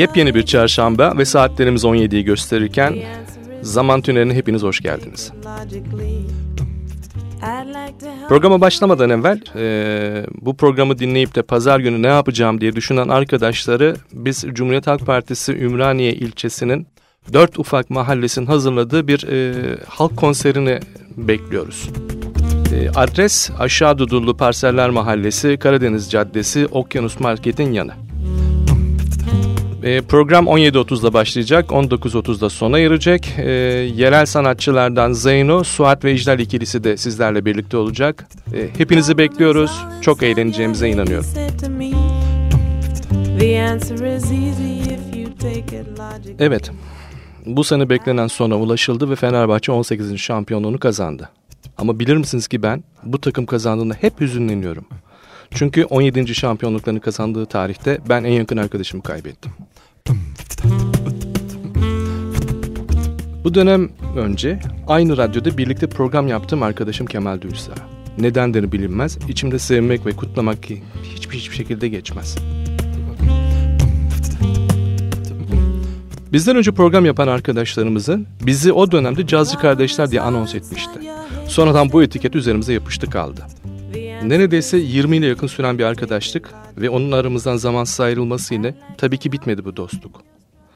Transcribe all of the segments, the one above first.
Yepyeni bir çarşamba ve saatlerimiz 17'yi gösterirken Zaman Tüneli'ne hepiniz hoş geldiniz. Programa başlamadan evvel e, bu programı dinleyip de pazar günü ne yapacağım diye düşünen arkadaşları biz Cumhuriyet Halk Partisi Ümraniye ilçesinin dört ufak mahallesinin hazırladığı bir e, halk konserini bekliyoruz. E, adres Aşağı Dudullu Parseller Mahallesi, Karadeniz Caddesi, Okyanus Market'in yanı. E, program 17.30'da başlayacak, 19.30'da sona erecek. E, yerel sanatçılardan Zeyno, Suat ve İclal ikilisi de sizlerle birlikte olacak. E, hepinizi bekliyoruz. Çok eğleneceğimize inanıyorum. Evet, bu sene beklenen sona ulaşıldı ve Fenerbahçe 18. şampiyonluğunu kazandı. Ama bilir misiniz ki ben bu takım kazandığında hep hüzünleniyorum. Çünkü 17. şampiyonluklarını kazandığı tarihte ben en yakın arkadaşımı kaybettim. Bu dönem önce aynı radyoda birlikte program yaptığım arkadaşım Kemal Dülsa. Nedenleri bilinmez, içimde sevmek ve kutlamak ki hiçbir hiçbir şekilde geçmez. Bizden önce program yapan arkadaşlarımızın bizi o dönemde Cazcı Kardeşler diye anons etmişti. Sonradan bu etiket üzerimize yapıştı kaldı. Neredeyse 20 ile yakın süren bir arkadaşlık ve onun aramızdan zamansız ayrılması ile tabii ki bitmedi bu dostluk.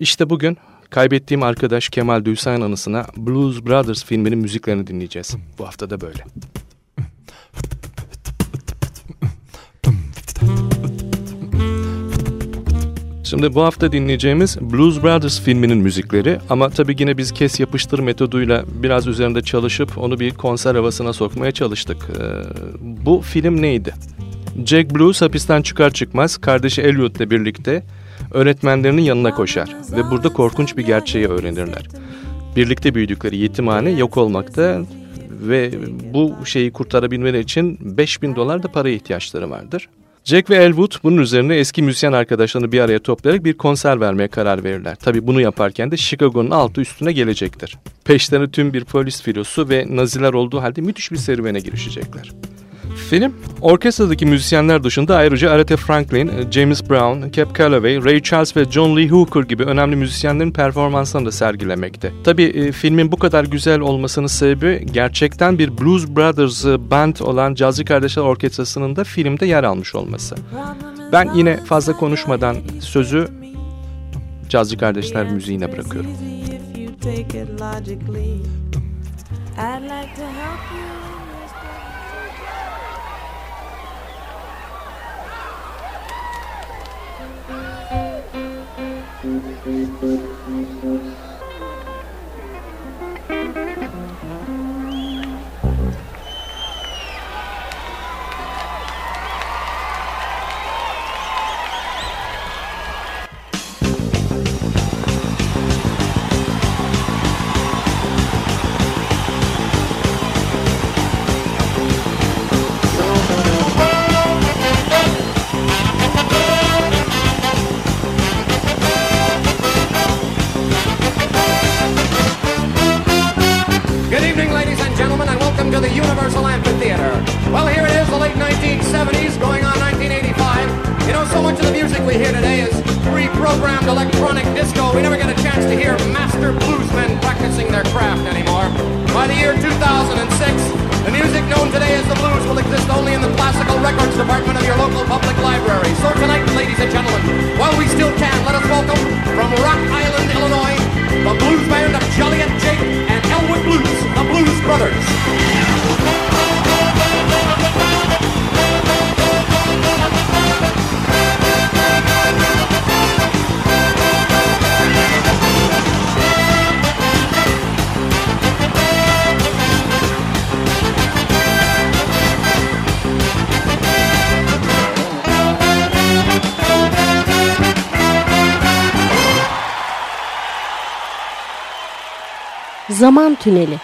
İşte bugün kaybettiğim arkadaş Kemal Dülsayan anısına Blues Brothers filminin müziklerini dinleyeceğiz. Bu hafta da böyle. Şimdi bu hafta dinleyeceğimiz Blues Brothers filminin müzikleri ama tabii yine biz kes yapıştır metoduyla biraz üzerinde çalışıp onu bir konser havasına sokmaya çalıştık. Ee, bu film neydi? Jack Blues hapisten çıkar çıkmaz kardeşi Elliot'le birlikte öğretmenlerinin yanına koşar ve burada korkunç bir gerçeği öğrenirler. Birlikte büyüdükleri yetimhane yok olmakta ve bu şeyi kurtarabilmeleri için 5000 dolar da paraya ihtiyaçları vardır. Jack ve Elwood bunun üzerine eski müzisyen arkadaşlarını bir araya toplayarak bir konser vermeye karar verirler. Tabi bunu yaparken de Chicago'nun altı üstüne gelecektir. Peşlerine tüm bir polis filosu ve naziler olduğu halde müthiş bir serüvene girişecekler. Film, orkestradaki müzisyenler dışında ayrıca Aretha Franklin, James Brown, Cap Calloway, Ray Charles ve John Lee Hooker gibi önemli müzisyenlerin performanslarını da sergilemekte. Tabii e, filmin bu kadar güzel olmasının sebebi gerçekten bir Blues Brothers band olan Cazcı Kardeşler Orkestrası'nın da filmde yer almış olması. Ben yine fazla konuşmadan sözü Cazcı Kardeşler müziğine bırakıyorum. I'd like to help you. tüneli.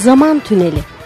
Zaman Tüneli.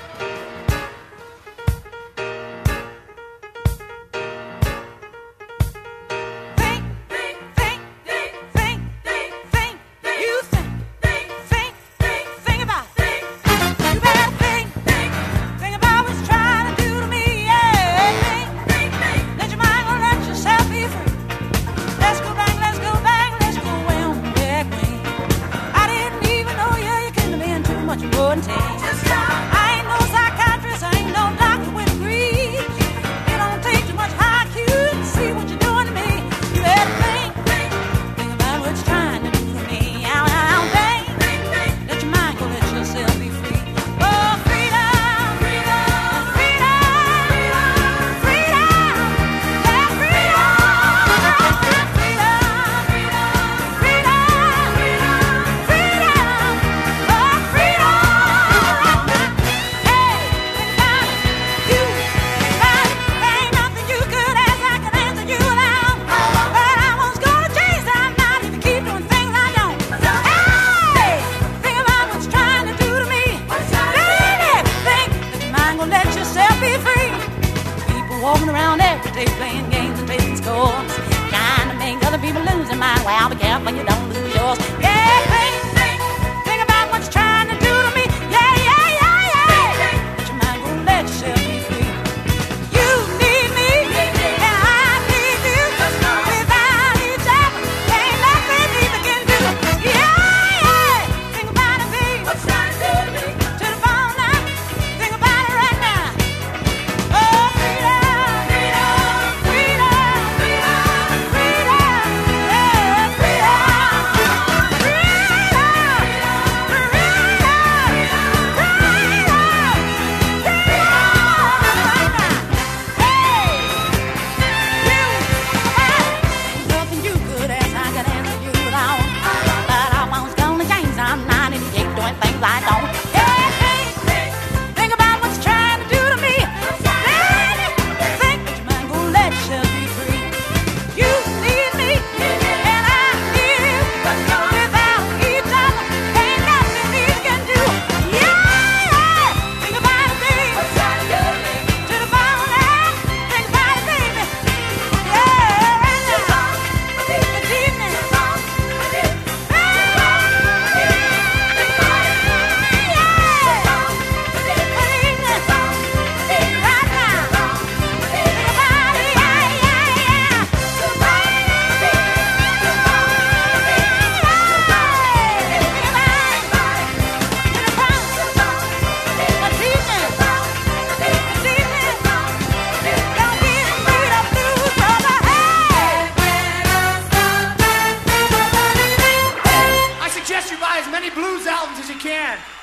walking around every day playing games and making scores, trying to make other people lose their mind. Well, be careful you don't lose yours. Yeah, think, think, think about what you're trying.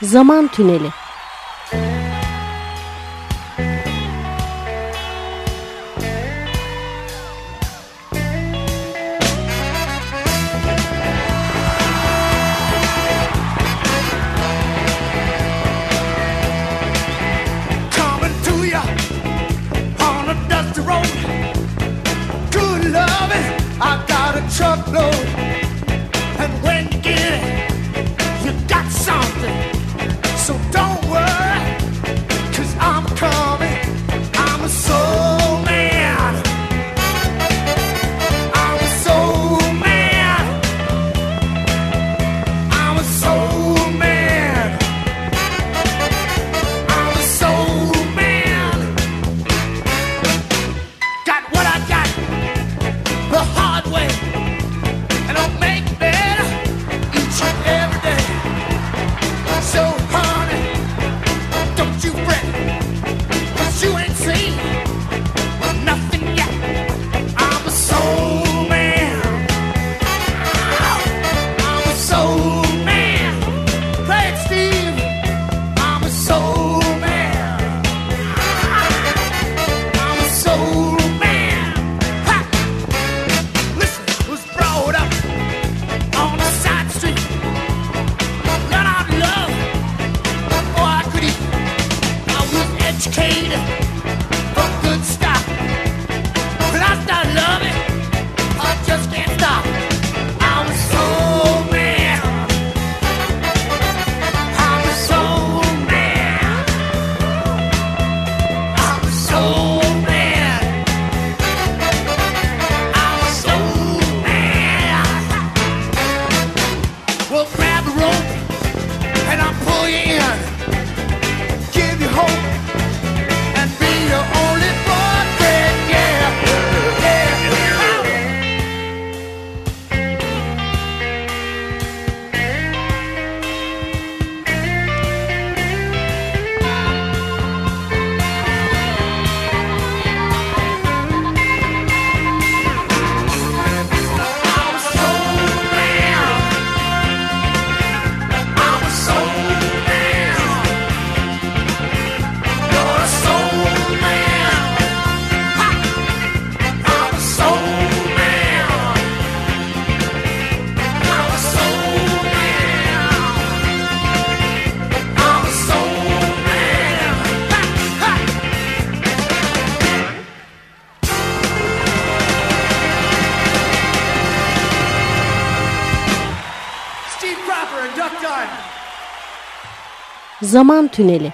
Zaman Tüneli Road. Good loving, I got a truckload. so don't Zaman Tüneli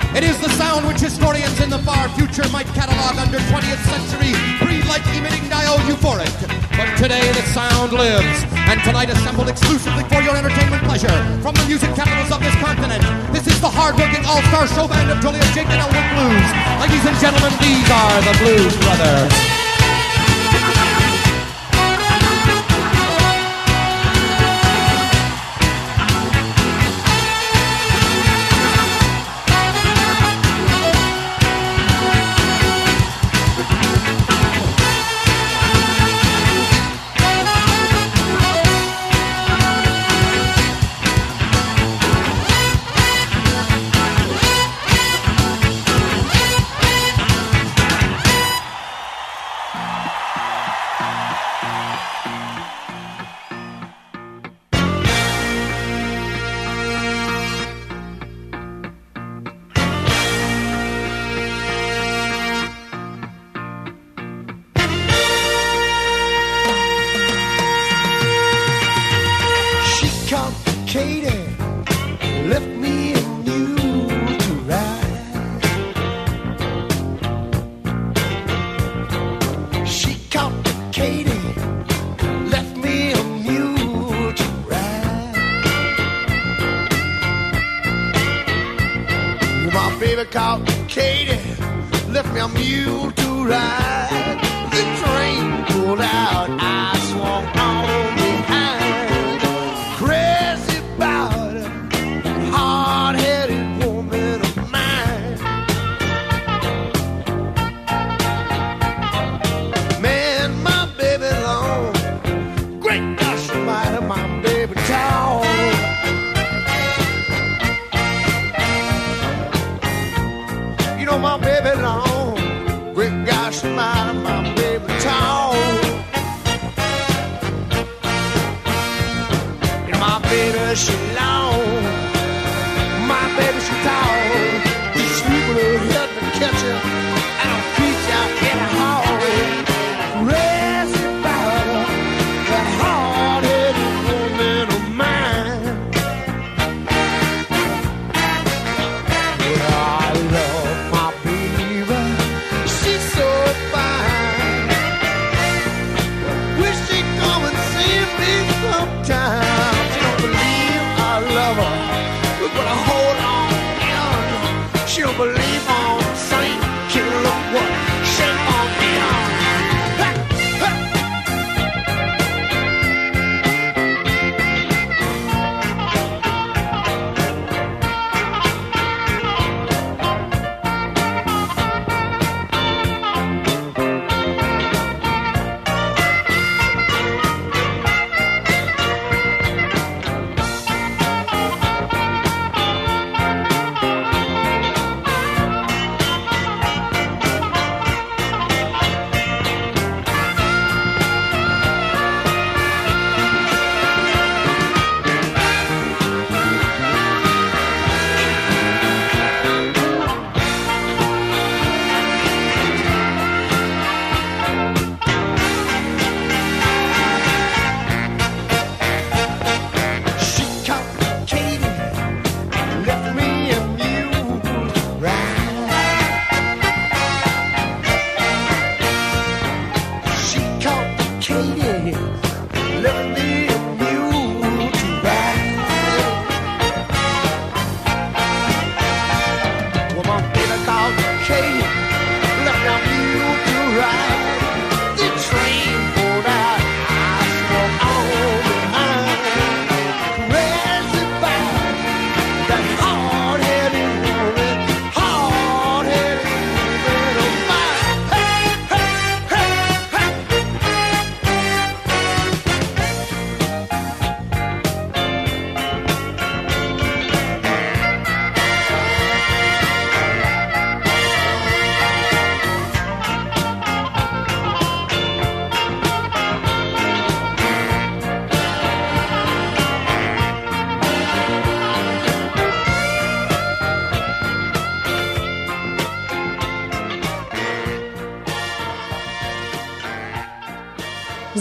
It is the sound which historians in the far future might catalog under 20th century pre-light emitting diode euphoric. But today the sound lives, and tonight assembled exclusively for your entertainment pleasure from the music capitals of this continent. This is the hard-working all-star show band of Joliet Jake and Elwood Blues. Ladies and gentlemen, these are the Blues Brothers.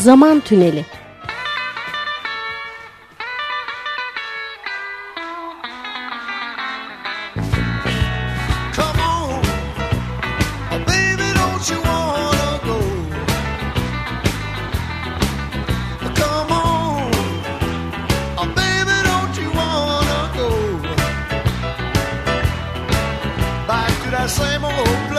Zaman Tüneli. Same old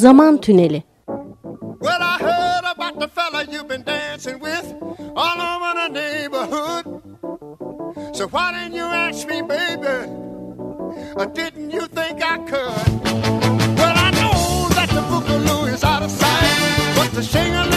zaman tüneli. Well, I heard about the fella you've been dancing with all over the neighborhood. So why didn't you ask me, baby? Didn't you think I could? Well, I know that the boogaloo is out of sight, but the shingle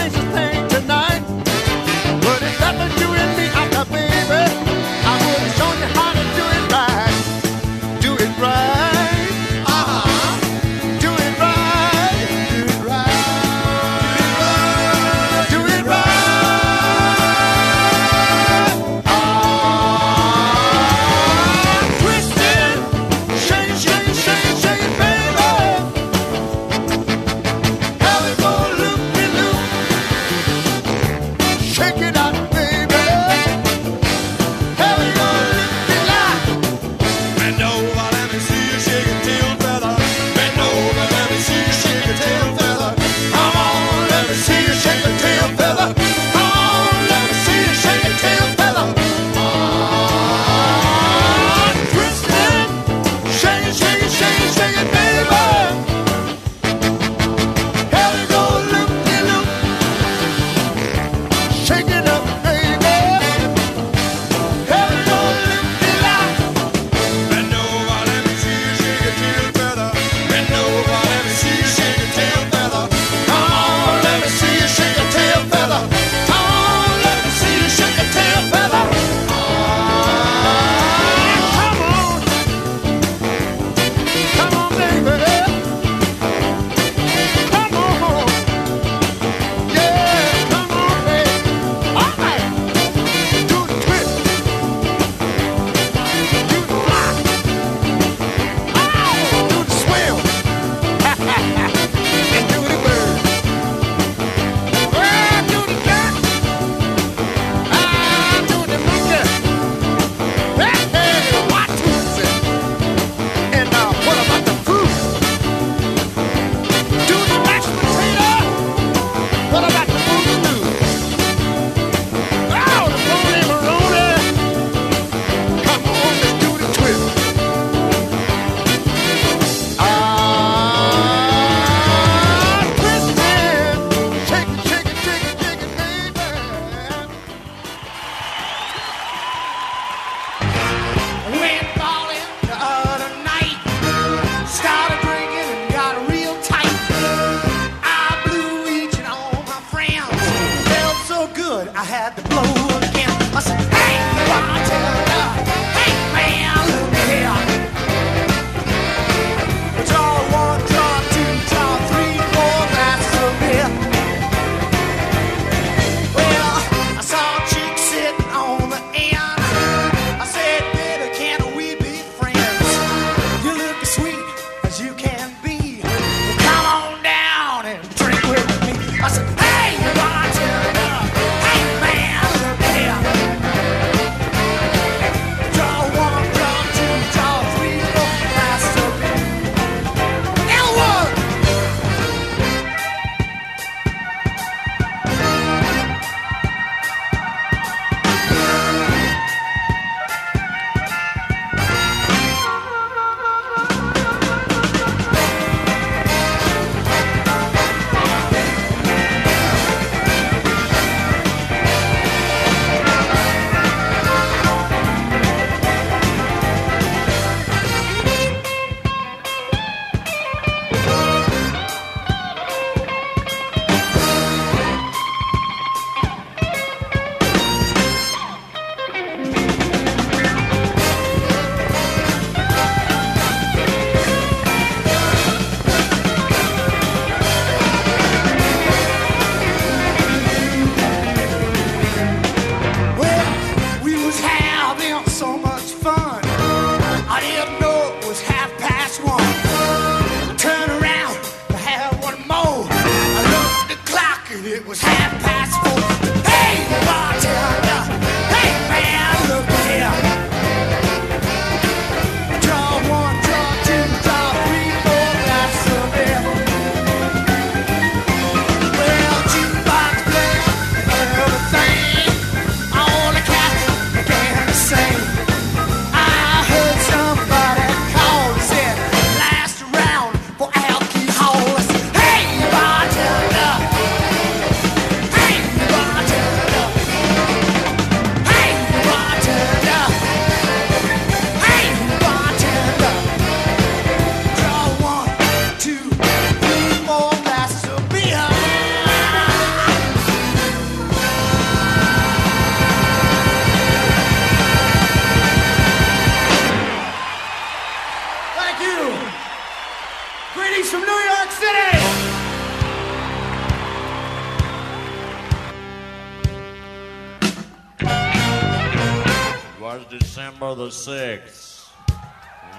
December the 6th,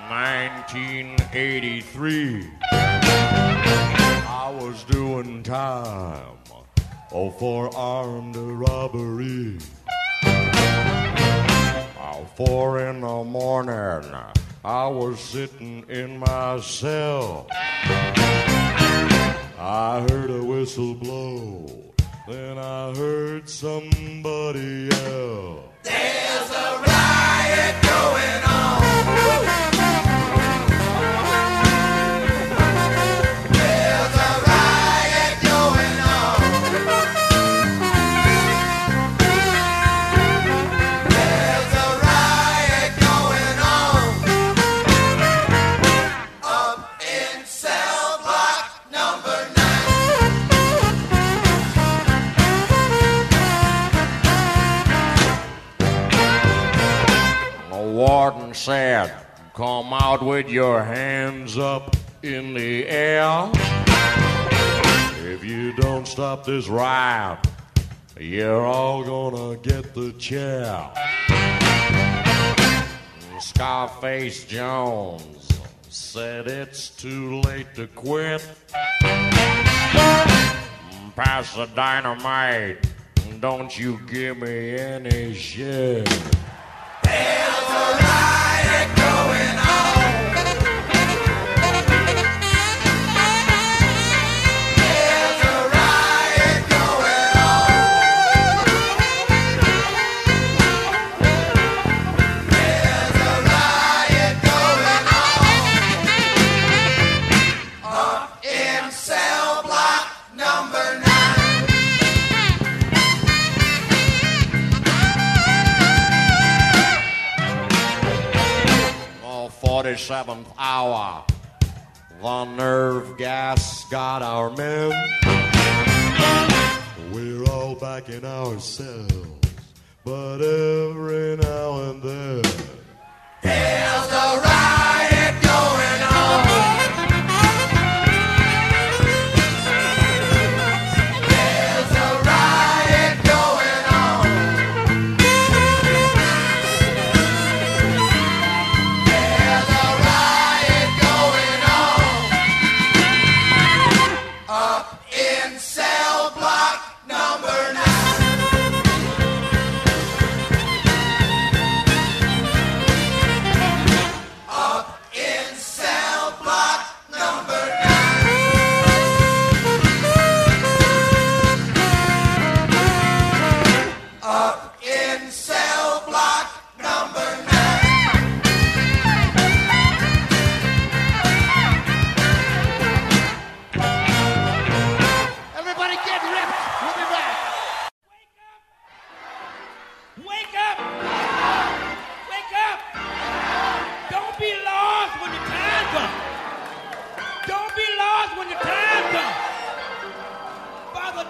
1983. I was doing time oh, for armed robbery. Oh, four in the morning, I was sitting in my cell. I heard a whistle blow, then I heard somebody yell. There's a riot said, Come out with your hands up in the air. If you don't stop this riot, you're all gonna get the chair. Scarface Jones said it's too late to quit. Pass the dynamite, don't you give me any shit. There's a riot going on.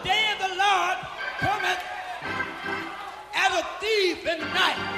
Day of the Lord cometh as a thief in the night.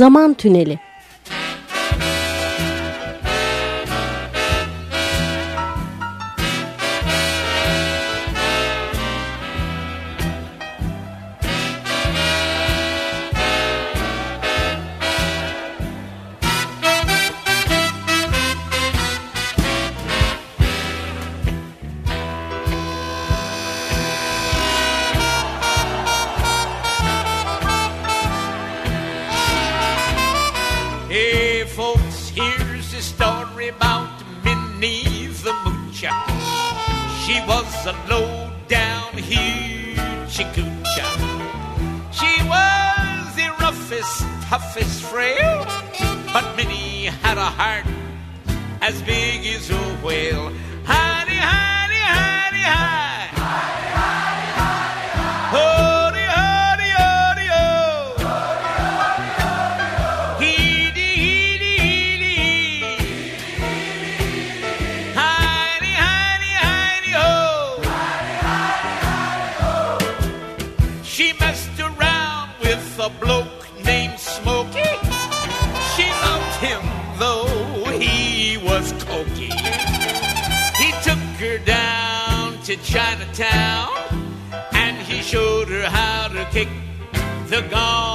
Zaman Tüneli Chinatown and he showed her how to kick the gong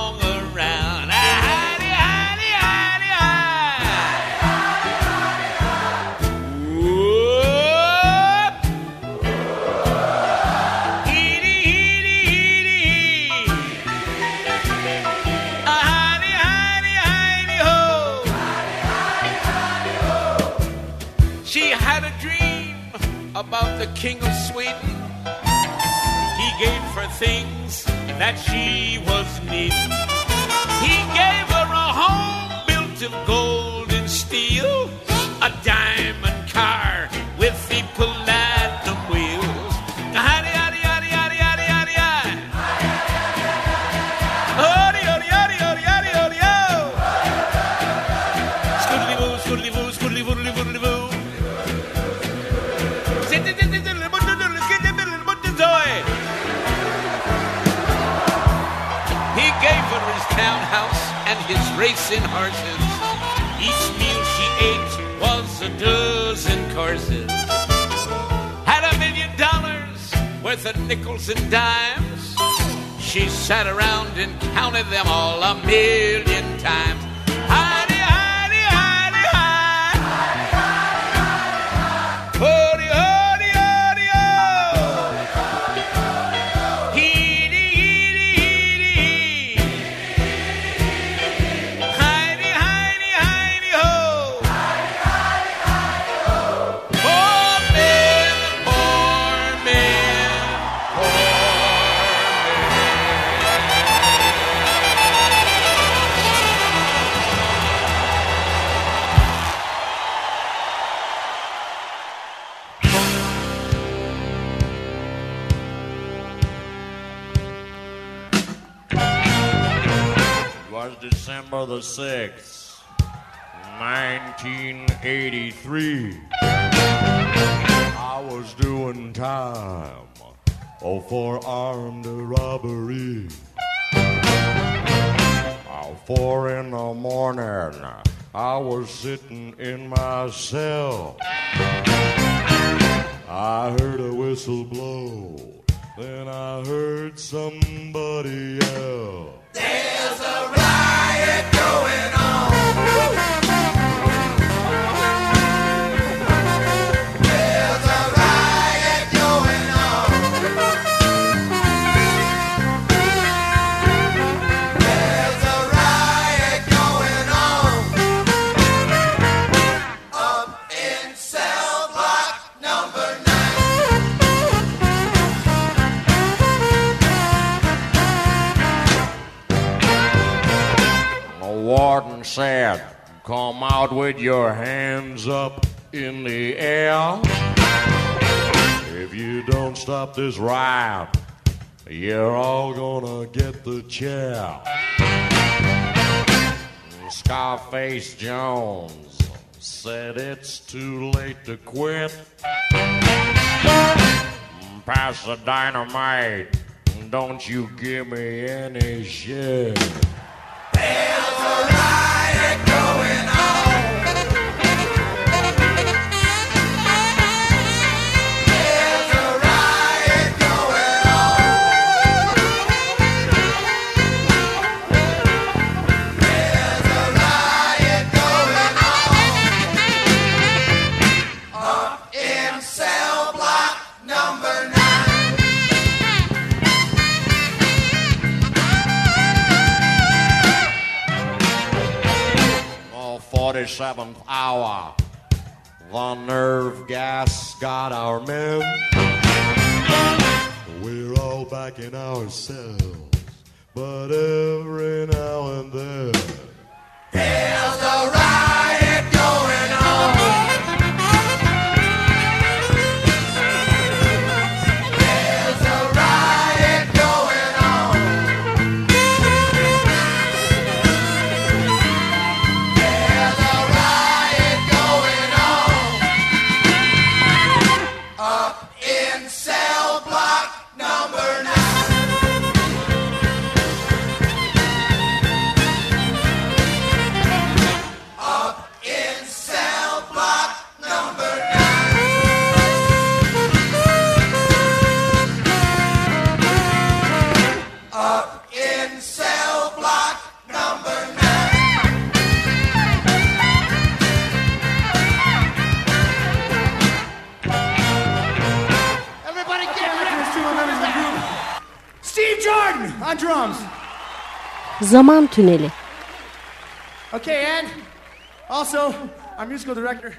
the king of Sweden. He gave her things that she was needing. He gave her a home built of gold and steel, a diamond car racing horses. Each meal she ate was a dozen courses. Had a million dollars worth of nickels and dimes. She sat around and counted them all a million times. For armed robbery. Four in the morning, I was sitting in my cell. I heard a whistle blow, then I heard somebody yell. The said, Come out with your hands up in the air. If you don't stop this riot, you're all gonna get the chair. Scarface Jones said it's too late to quit. Pass the dynamite, Don't you give me any shit. The nerve gas got our men. We're all back in our cells, but every now and then. There's a riot on drums. Zaman Tüneli Okay, and also our musical director,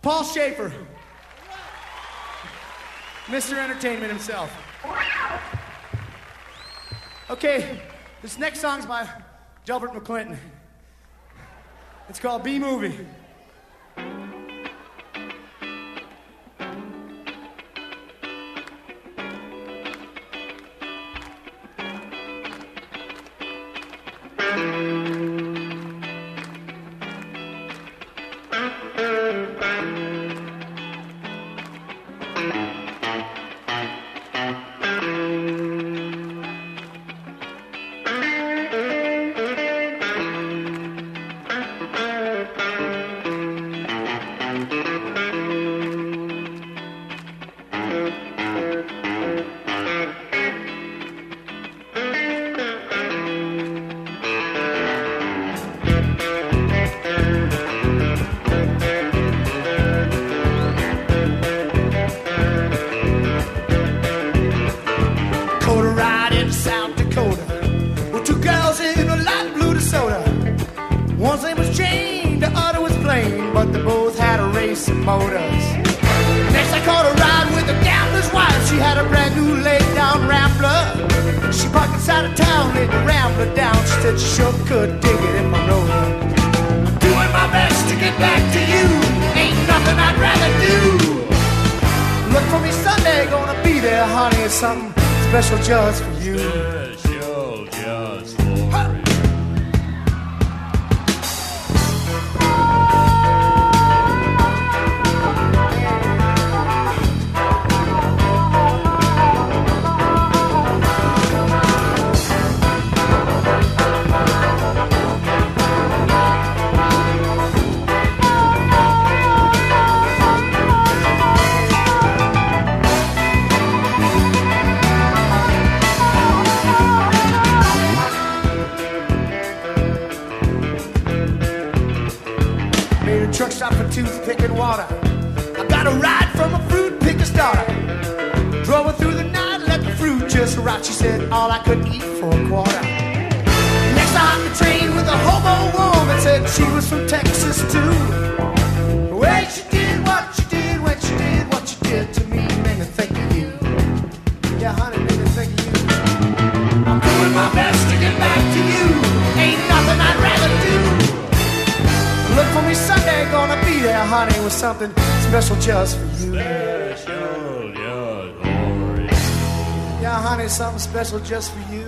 Paul Shaffer. Mr. Entertainment himself. Okay, this next song's by Delbert McClinton. It's called B Movie. Something special just for you. Got a ride from a fruit picker's daughter. Drove her through the night, let the fruit just rot. She said all I could eat for a quarter. Next I hopped the train with a hobo woman. Said she was from Texas too. Honey, with something special just for you. Special just for you. Yeah, honey, something special just for you.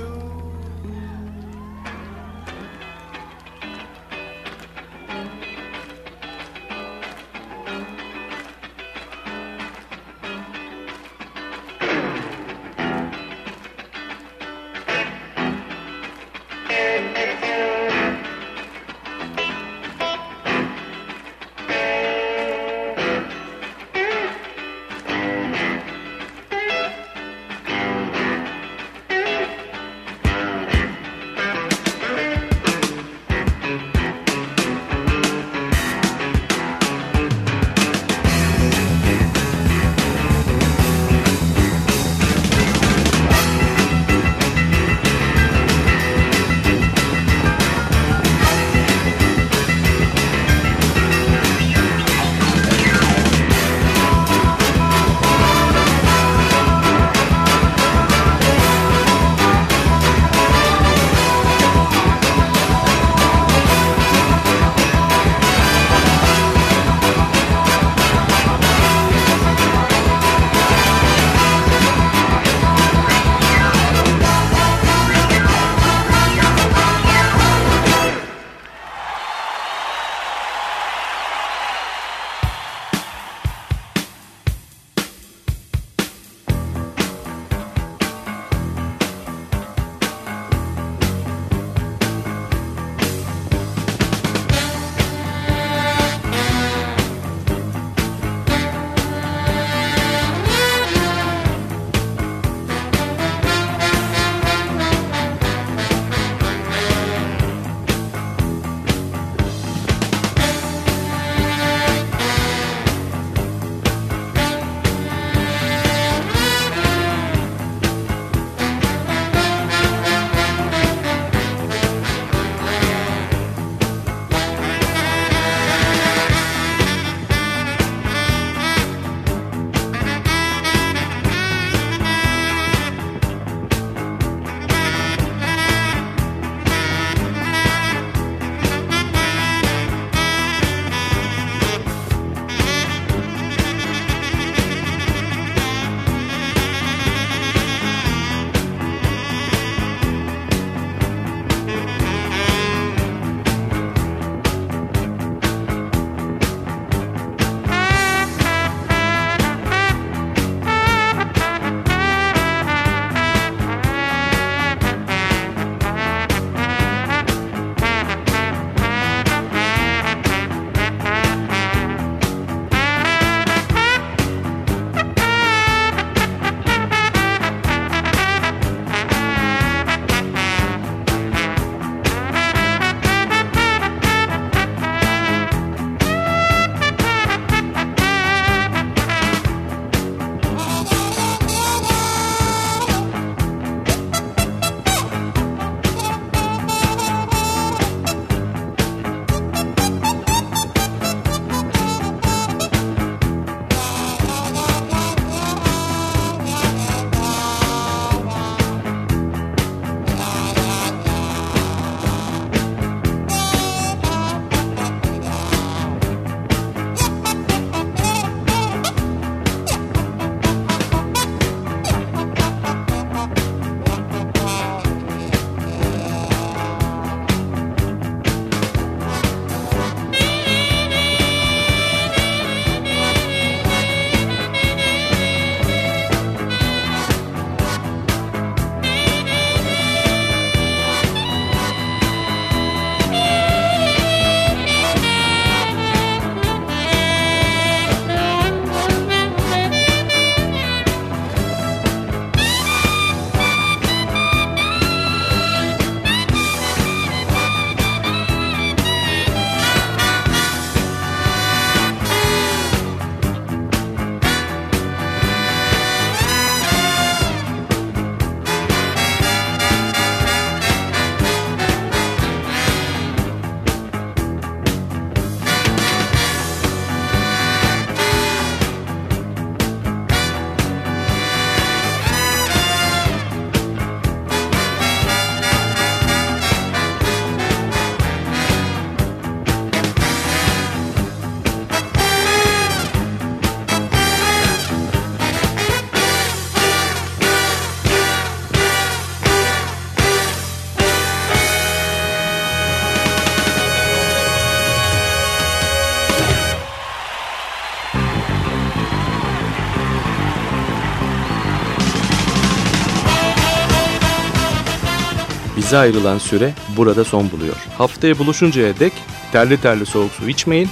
Bize ayrılan süre burada son buluyor. Haftaya buluşuncaya dek terli terli soğuk su içmeyin,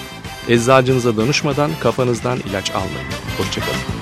eczacınıza danışmadan kafanızdan ilaç almayın. Hoşçakalın.